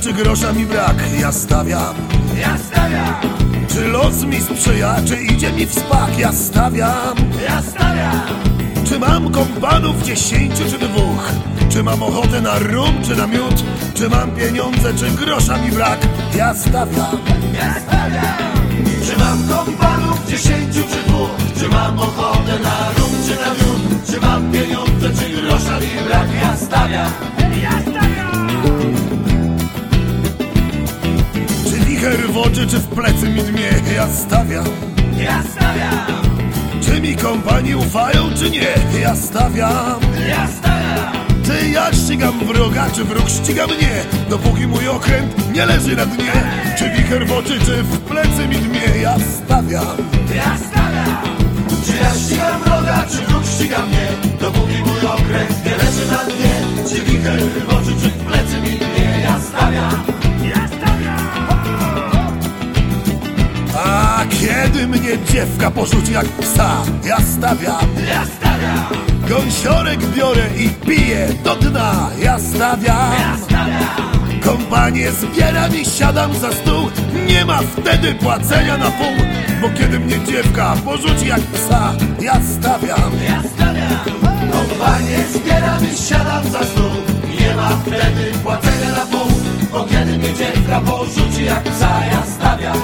czy grosza mi brak, ja stawiam Ja stawiam, Czy los mi sprzyja, czy idzie mi w spak, ja stawiam ja stawiam, Czy mam kompanów dziesięciu czy dwóch? Czy mam ochotę na rum czy na miód? Czy mam pieniądze, czy grosza mi brak? Ja stawiam ja stawiam. Czy mam kompanów dziesięciu czy dwóch? Czy mam ochotę na rum czy na miód? Czy mam pieniądze, czy grosza mi brak? Ja stawiam, ja stawiam. Wicher w oczy, czy w plecy mi dmie? Ja stawiam Ja stawiam, Czy mi kompanii ufają, czy nie? Ja stawiam ja stawiam, Czy ja ścigam wroga, czy wróg ściga mnie? Dopóki mój okręt nie leży na dnie Czy wicher w oczy, czy w plecy mi dmie? Ja stawiam ja stawiam. Czy ja ścigam wroga, czy wróg ściga mnie? Dopóki mój okręt nie leży na dnie. Czy wicher w oczy, kiedy mnie dziewka porzuci jak psa? Ja stawiam Ja stawiam, Gąsiorek biorę i piję do dna Ja stawiam ja stawiam, Kompanię zbieram i siadam za stół Nie ma wtedy płacenia na pół Bo kiedy mnie dziewka porzuci jak psa Ja stawiam ja stawiam. Kompanię zbieram i siadam za stół. Nie ma wtedy płacenia na pół, bo kiedy mnie dziewka porzuci jak psa, ja stawiam.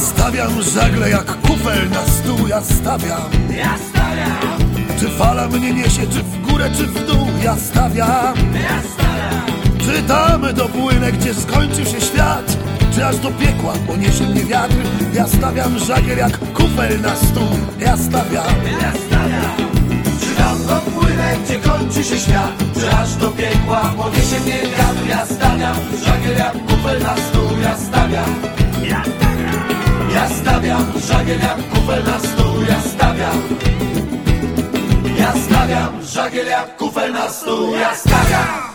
Stawiam żagle jak kufel na stół Ja stawiam Ja stawiam, Czy fala mnie niesie, czy w górę, czy w dół Ja stawiam ja stawiam, Czy tam dopłynę, gdzie skończy się świat Czy aż do piekła poniesie mnie wiatr Ja stawiam żagiel jak kufel na stół Ja stawiam ja stawiam. Czy tam dopłynę, gdzie kończy się świat, czy aż do piekła poniesie mnie wiatr? Ja stawiam, żagiel jak kufel na stół, ja stawiam. Stawiam, żagiel jak kufel na stół, ja stawiam. Ja stawiam, żagiel jak kufel na stół, ja stawiam.